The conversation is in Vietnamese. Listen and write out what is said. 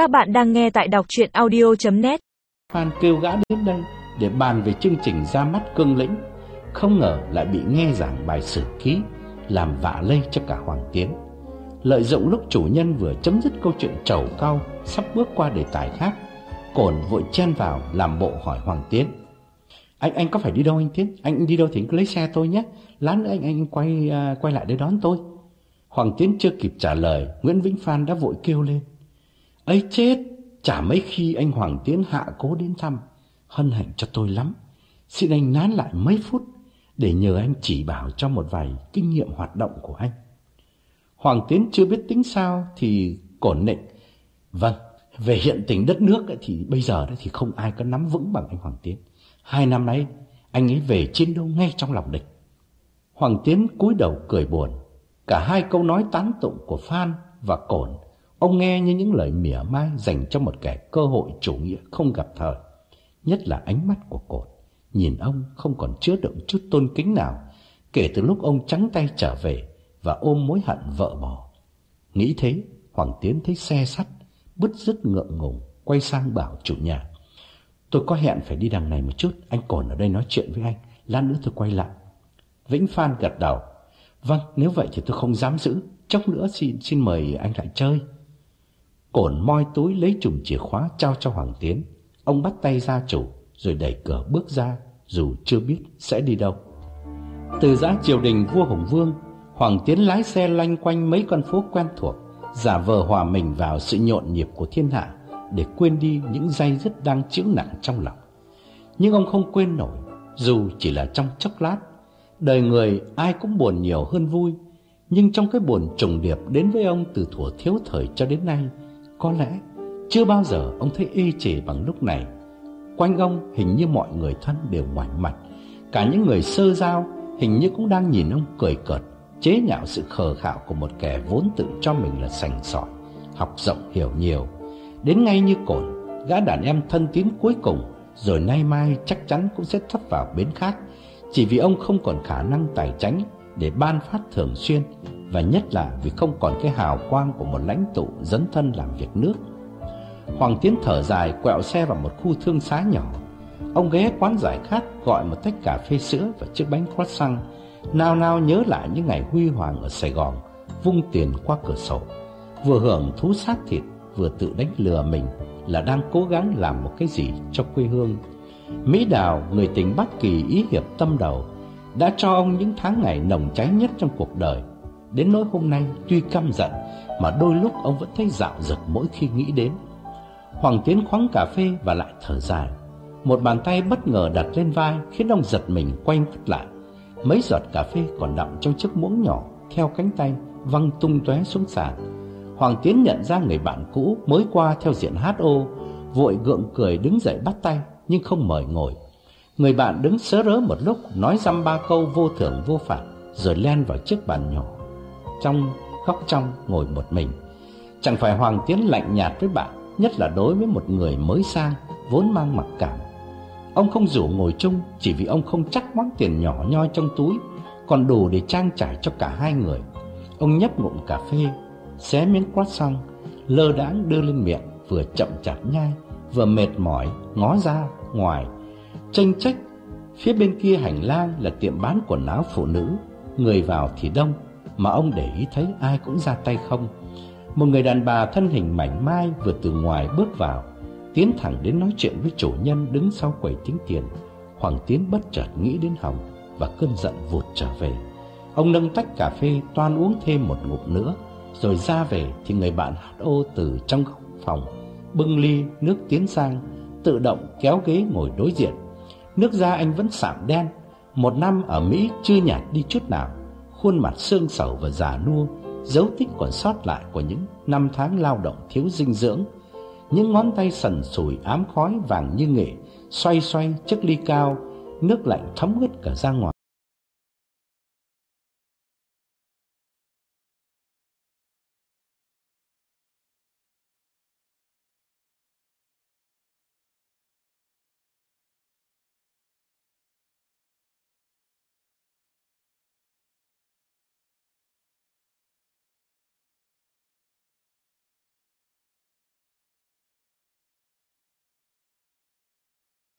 Các bạn đang nghe tại đọc chuyện audio.net Phan kêu gã đến đây để bàn về chương trình ra mắt cương lĩnh Không ngờ lại bị nghe giảng bài sử ký Làm vạ lây cho cả Hoàng Tiến. Lợi dụng lúc chủ nhân vừa chấm dứt câu chuyện trầu cao Sắp bước qua đề tài khác Cổn vội chen vào làm bộ hỏi Hoàng Tiến. Anh anh có phải đi đâu anh Tiến? Anh đi đâu thì anh cứ lấy xe tôi nhé. Lát nữa anh anh quay uh, quay lại để đón tôi. Hoàng Tiến chưa kịp trả lời Nguyễn Vĩnh Phan đã vội kêu lên ấy chết Chả mấy khi anh Hoàng Tiến hạ cố đến thăm. Hân hạnh cho tôi lắm. Xin anh nán lại mấy phút Để nhờ anh chỉ bảo cho một vài Kinh nghiệm hoạt động của anh. Hoàng Tiến chưa biết tính sao Thì cổn nịnh. Vâng về hiện tình đất nước ấy, Thì bây giờ đấy thì không ai có nắm vững bằng anh Hoàng Tiến. Hai năm nay Anh ấy về chiến đấu ngay trong lòng địch. Hoàng Tiến cúi đầu cười buồn. Cả hai câu nói tán tụng của Phan và Cổn Ông nghe như những lời mỉa mai dành cho một kẻ cơ hội chủ nghĩa không gặp thời. Nhất là ánh mắt của cột. Nhìn ông không còn chứa đựng chút tôn kính nào kể từ lúc ông trắng tay trở về và ôm mối hận vợ bỏ. Nghĩ thế, Hoàng Tiến thấy xe sắt, bứt rứt ngượng ngùng, quay sang bảo chủ nhà. Tôi có hẹn phải đi đằng này một chút, anh còn ở đây nói chuyện với anh, lát nữa tôi quay lại. Vĩnh Phan gật đầu. Vâng, nếu vậy thì tôi không dám giữ, chốc nữa xin xin mời anh lại chơi. Cổn moi túi lấy chùm chìa khóa trao cho Hoàng Tiến. Ông bắt tay gia chủ rồi đẩy cửa bước ra dù chưa biết sẽ đi đâu. Từ giã triều đình vua Hùng Vương, Hoàng Tiến lái xe lanh quanh mấy con phố quen thuộc, giả vờ hòa mình vào sự nhộn nhịp của thiên hạ để quên đi những dây dứt đang chịu nặng trong lòng. Nhưng ông không quên nổi, dù chỉ là trong chốc lát. Đời người ai cũng buồn nhiều hơn vui, nhưng trong cái buồn trùng điệp đến với ông từ thuở thiếu thời cho đến nay, có lẽ chưa bao giờ ông thấy ê chề bằng lúc này. Quanh ông hình như mọi người thân đều ngoảnh mặt. Cả những người sơ giao hình như cũng đang nhìn ông cười cợt, chế nhạo sự khờ khạo của một kẻ vốn tự cho mình là sành sỏi, học rộng hiểu nhiều. Đến ngay như cồn, gã đàn em thân tín cuối cùng, rồi nay mai chắc chắn cũng sẽ thoát vào bến khác, chỉ vì ông không còn khả năng tài tránh để ban phát thường xuyên và nhất là vì không còn cái hào quang của một lãnh tụ dấn thân làm việc nước. Hoàng Tiến thở dài quẹo xe vào một khu thương xá nhỏ. Ông ghé quán giải khát gọi một tách cà phê sữa và chiếc bánh croissant, nao nao nhớ lại những ngày huy hoàng ở Sài Gòn, vung tiền qua cửa sổ, vừa hưởng thú sát thịt, vừa tự đánh lừa mình là đang cố gắng làm một cái gì cho quê hương. Mỹ Đào, người tình Bắc Kỳ ý hiệp tâm đầu, đã cho ông những tháng ngày nồng cháy nhất trong cuộc đời Đến nỗi hôm nay tuy căm giận, Mà đôi lúc ông vẫn thấy dạo dực mỗi khi nghĩ đến. Hoàng Tiến khoáng cà phê và lại thở dài. Một bàn tay bất ngờ đặt lên vai, Khiến ông giật mình quay mắt lại. Mấy giọt cà phê còn đọng trong chiếc muỗng nhỏ, Theo cánh tay, văng tung tóe xuống sàn. Hoàng Tiến nhận ra người bạn cũ Mới qua theo diện HO Vội gượng cười đứng dậy bắt tay, Nhưng không mời ngồi. Người bạn đứng sớ rớ một lúc, Nói dăm ba câu vô thưởng vô phạt, Rồi len vào chiếc bàn nhỏ trong góc trong ngồi một mình. Chẳng phải Hoàng Tiến lạnh nhạt với bạn, nhất là đối với một người mới sang, vốn mang mặc cảm. Ông không rủ ngồi chung chỉ vì ông không chắc món tiền nhỏ nhoi trong túi, còn đủ để trang trải cho cả hai người. Ông nhấp ngụm cà phê, xé miếng quát xong lơ đãng đưa lên miệng, vừa chậm chạp nhai, vừa mệt mỏi ngó ra ngoài. Tranh trách, phía bên kia hành lang là tiệm bán quần áo phụ nữ, người vào thì đông, mà ông để ý thấy ai cũng ra tay không. Một người đàn bà thân hình mảnh mai vừa từ ngoài bước vào, tiến thẳng đến nói chuyện với chủ nhân đứng sau quầy tính tiền. Hoàng Tiến bất chợt nghĩ đến Hồng và cơn giận vụt trở về. Ông nâng tách cà phê toan uống thêm một ngụm nữa, rồi ra về thì người bạn HO từ trong phòng bưng ly nước tiến sang, tự động kéo ghế ngồi đối diện. Nước da anh vẫn sạm đen, một năm ở Mỹ chưa nhạt đi chút nào khuôn mặt xương sầu và già nua, dấu tích còn sót lại của những năm tháng lao động thiếu dinh dưỡng. Những ngón tay sần sùi ám khói vàng như nghệ, xoay xoay chiếc ly cao, nước lạnh thấm ướt cả ra ngoài.